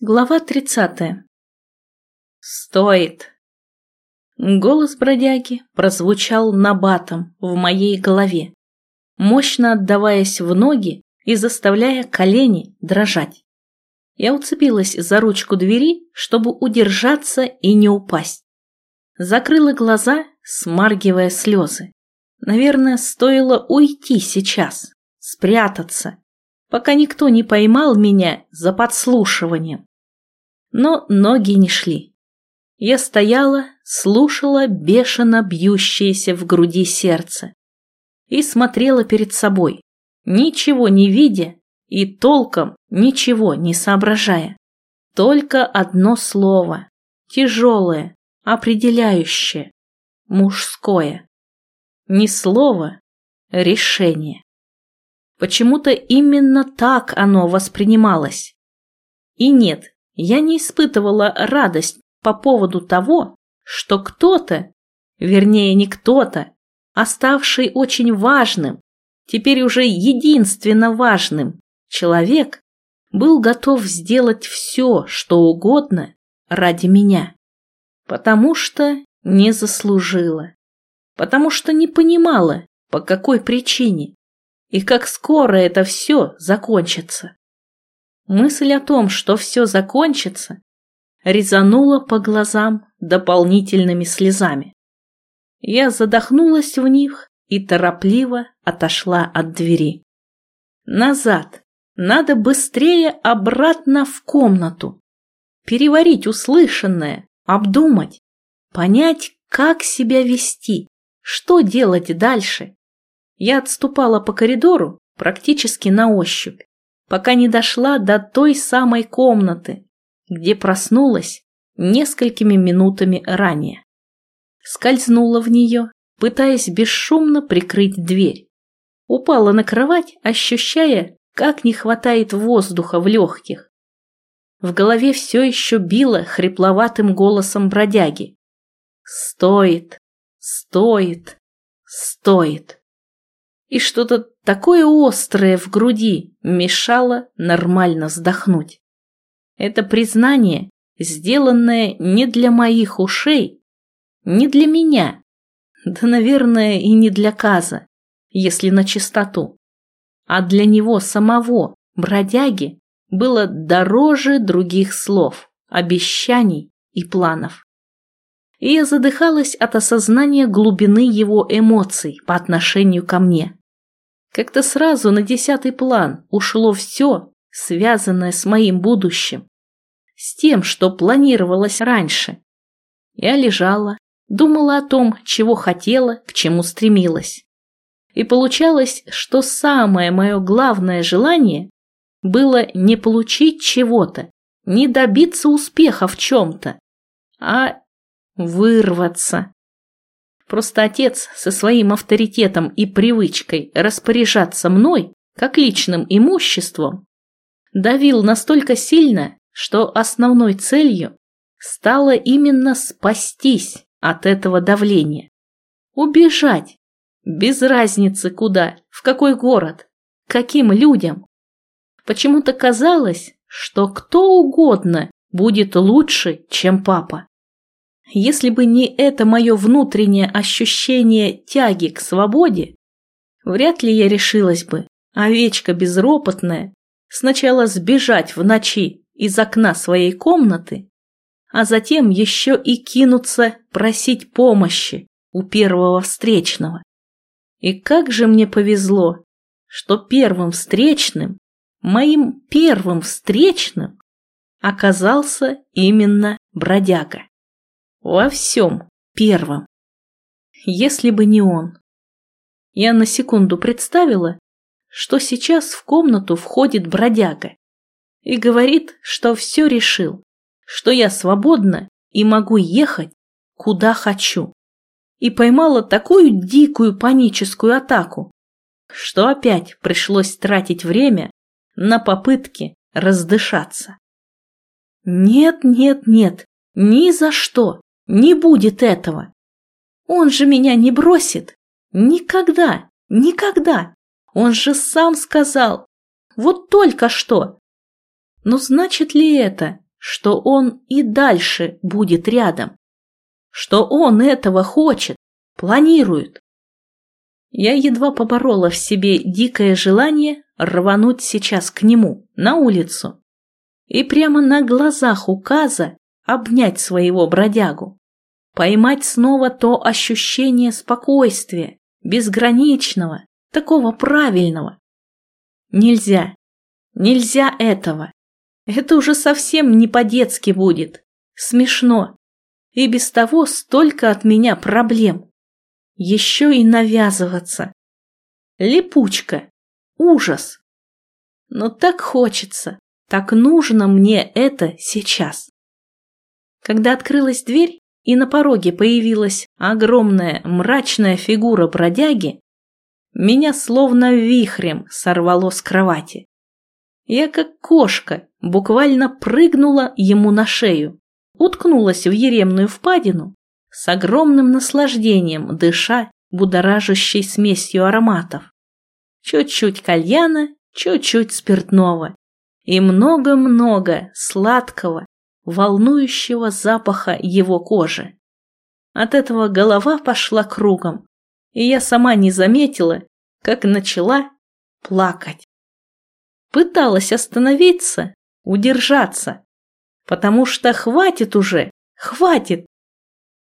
Глава тридцатая. Стоит. Голос бродяги прозвучал набатом в моей голове, мощно отдаваясь в ноги и заставляя колени дрожать. Я уцепилась за ручку двери, чтобы удержаться и не упасть. Закрыла глаза, смаргивая слезы. Наверное, стоило уйти сейчас, спрятаться, пока никто не поймал меня за подслушиванием. Но ноги не шли. Я стояла, слушала бешено бьющееся в груди сердце и смотрела перед собой, ничего не видя и толком ничего не соображая. Только одно слово, тяжелое, определяющее, мужское. Не слово, решение. Почему-то именно так оно воспринималось. И нет, я не испытывала радость по поводу того, что кто-то, вернее не кто-то, оставший очень важным, теперь уже единственно важным, человек, был готов сделать все, что угодно ради меня. Потому что не заслужила. Потому что не понимала, по какой причине и как скоро это все закончится. Мысль о том, что все закончится, резанула по глазам дополнительными слезами. Я задохнулась в них и торопливо отошла от двери. Назад. Надо быстрее обратно в комнату. Переварить услышанное, обдумать, понять, как себя вести, что делать дальше. Я отступала по коридору практически на ощупь, пока не дошла до той самой комнаты, где проснулась несколькими минутами ранее. Скользнула в нее, пытаясь бесшумно прикрыть дверь. Упала на кровать, ощущая, как не хватает воздуха в легких. В голове все еще било хрипловатым голосом бродяги. «Стоит, стоит, стоит!» И что-то такое острое в груди мешало нормально вздохнуть. Это признание, сделанное не для моих ушей, не для меня, да, наверное, и не для Каза, если на чистоту, а для него самого, бродяги, было дороже других слов, обещаний и планов. И я задыхалась от осознания глубины его эмоций по отношению ко мне. Как-то сразу на десятый план ушло все, связанное с моим будущим, с тем, что планировалось раньше. Я лежала, думала о том, чего хотела, к чему стремилась. И получалось, что самое мое главное желание было не получить чего-то, не добиться успеха в чем-то, а вырваться. Просто отец со своим авторитетом и привычкой распоряжаться мной, как личным имуществом, давил настолько сильно, что основной целью стало именно спастись от этого давления. Убежать. Без разницы куда, в какой город, каким людям. Почему-то казалось, что кто угодно будет лучше, чем папа. Если бы не это мое внутреннее ощущение тяги к свободе, вряд ли я решилась бы, овечка безропотная, сначала сбежать в ночи из окна своей комнаты, а затем еще и кинуться просить помощи у первого встречного. И как же мне повезло, что первым встречным, моим первым встречным, оказался именно бродяга. Во всем первом. Если бы не он. Я на секунду представила, что сейчас в комнату входит бродяга и говорит, что все решил, что я свободна и могу ехать, куда хочу. И поймала такую дикую паническую атаку, что опять пришлось тратить время на попытки раздышаться. Нет, нет, нет, ни за что. Не будет этого. Он же меня не бросит. Никогда, никогда. Он же сам сказал. Вот только что. Но значит ли это, что он и дальше будет рядом, что он этого хочет, планирует. Я едва поборола в себе дикое желание рвануть сейчас к нему, на улицу, и прямо на глазах указа обнять своего бродягу, поймать снова то ощущение спокойствия, безграничного, такого правильного. Нельзя, нельзя этого. Это уже совсем не по-детски будет. Смешно. И без того столько от меня проблем. Еще и навязываться. Липучка. Ужас. Но так хочется, так нужно мне это сейчас. Когда открылась дверь и на пороге появилась огромная мрачная фигура бродяги, меня словно вихрем сорвало с кровати. Я как кошка буквально прыгнула ему на шею, уткнулась в еремную впадину, с огромным наслаждением дыша будоражащей смесью ароматов. Чуть-чуть кальяна, чуть-чуть спиртного и много-много сладкого, волнующего запаха его кожи. От этого голова пошла кругом, и я сама не заметила, как начала плакать. Пыталась остановиться, удержаться, потому что хватит уже, хватит,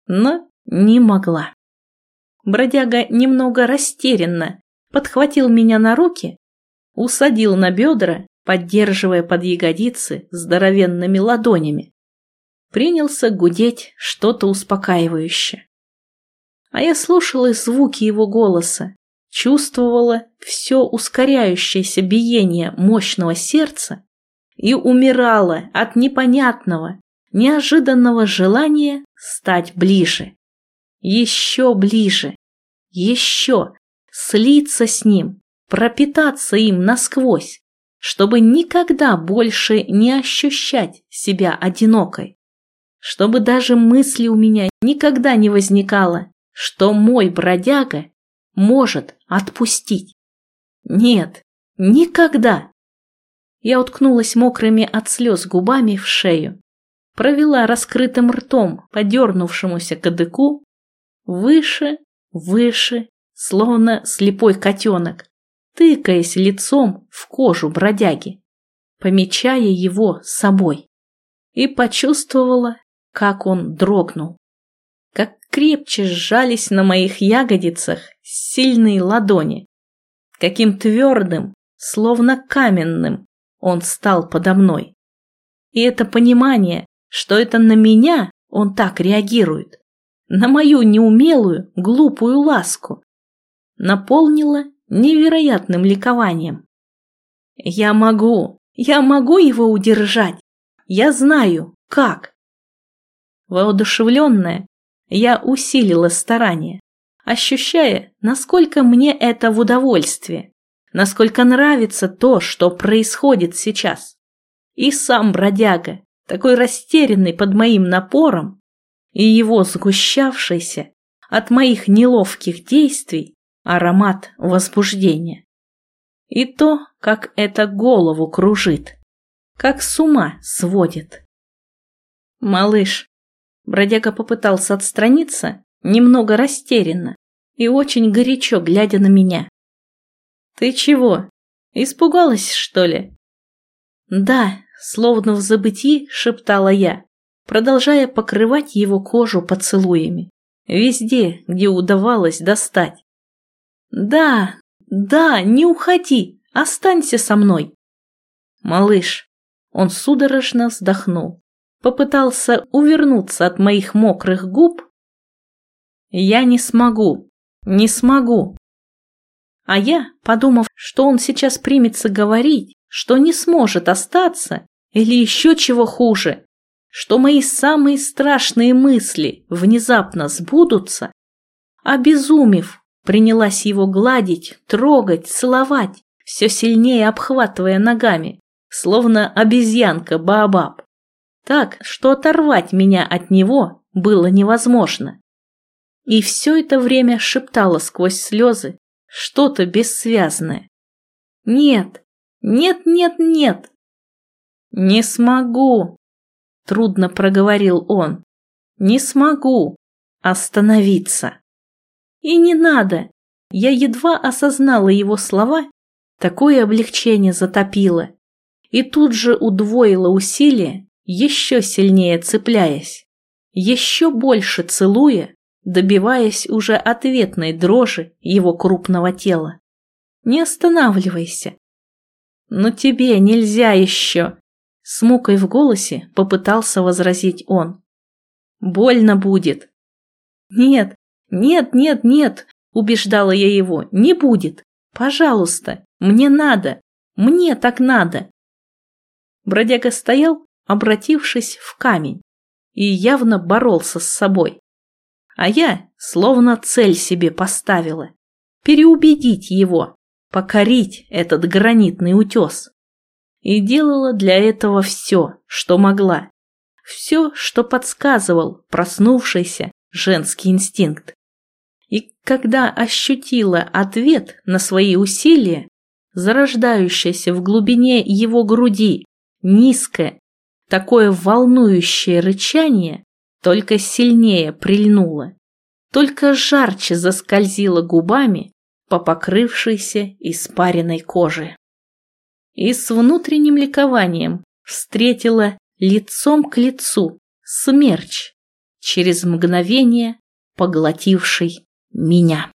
но не могла. Бродяга немного растерянно подхватил меня на руки, усадил на бедра, поддерживая под ягодицы здоровенными ладонями. Принялся гудеть что-то успокаивающее а я слушала звуки его голоса, чувствовала все ускоряющееся биение мощного сердца и умирала от непонятного, неожиданного желания стать ближе. Еще ближе, еще, слиться с ним, пропитаться им насквозь, чтобы никогда больше не ощущать себя одинокой, чтобы даже мысли у меня никогда не возникало что мой бродяга может отпустить. Нет, никогда. Я уткнулась мокрыми от слез губами в шею, провела раскрытым ртом по дернувшемуся кадыку, выше, выше, словно слепой котенок, тыкаясь лицом в кожу бродяги, помечая его собой, и почувствовала, как он дрогнул как крепче сжались на моих ягодицах сильные ладони. Каким твердым, словно каменным, он стал подо мной. И это понимание, что это на меня он так реагирует, на мою неумелую, глупую ласку, наполнило невероятным ликованием. Я могу, я могу его удержать, я знаю, как. Воодушевленная, я усилила старание, ощущая, насколько мне это в удовольствие, насколько нравится то, что происходит сейчас. И сам бродяга, такой растерянный под моим напором, и его сгущавшийся от моих неловких действий аромат возбуждения. И то, как это голову кружит, как с ума сводит. Малыш, Бродяга попытался отстраниться, немного растерянно и очень горячо глядя на меня. «Ты чего? Испугалась, что ли?» «Да», словно в забытии шептала я, продолжая покрывать его кожу поцелуями, везде, где удавалось достать. «Да, да, не уходи, останься со мной!» «Малыш!» Он судорожно вздохнул попытался увернуться от моих мокрых губ, я не смогу, не смогу. А я, подумав, что он сейчас примется говорить, что не сможет остаться, или еще чего хуже, что мои самые страшные мысли внезапно сбудутся, обезумев, принялась его гладить, трогать, целовать, все сильнее обхватывая ногами, словно обезьянка Баобаб так, что оторвать меня от него было невозможно. И все это время шептала сквозь слезы что-то бессвязное. «Нет, нет, нет, нет!» «Не смогу!» трудно проговорил он. Не смогу остановиться. И не надо. Я едва осознала его слова, такое облегчение затопило. И тут же удвоила усилия, еще сильнее цепляясь, еще больше целуя, добиваясь уже ответной дрожи его крупного тела. Не останавливайся. Но тебе нельзя еще. С мукой в голосе попытался возразить он. Больно будет. Нет, нет, нет, нет, убеждала я его, не будет. Пожалуйста, мне надо, мне так надо. Бродяга стоял, обратившись в камень, и явно боролся с собой. А я словно цель себе поставила – переубедить его, покорить этот гранитный утес и делала для этого все, что могла. Все, что подсказывал проснувшийся женский инстинкт. И когда ощутила ответ на свои усилия, зарождающееся в глубине его груди, низкое, такое волнующее рычание, только сильнее прильнуло, только жарче заскользило губами по покрывшейся испаренной коже. И с внутренним ликованием встретила лицом к лицу смерч, через мгновение поглотивший меня.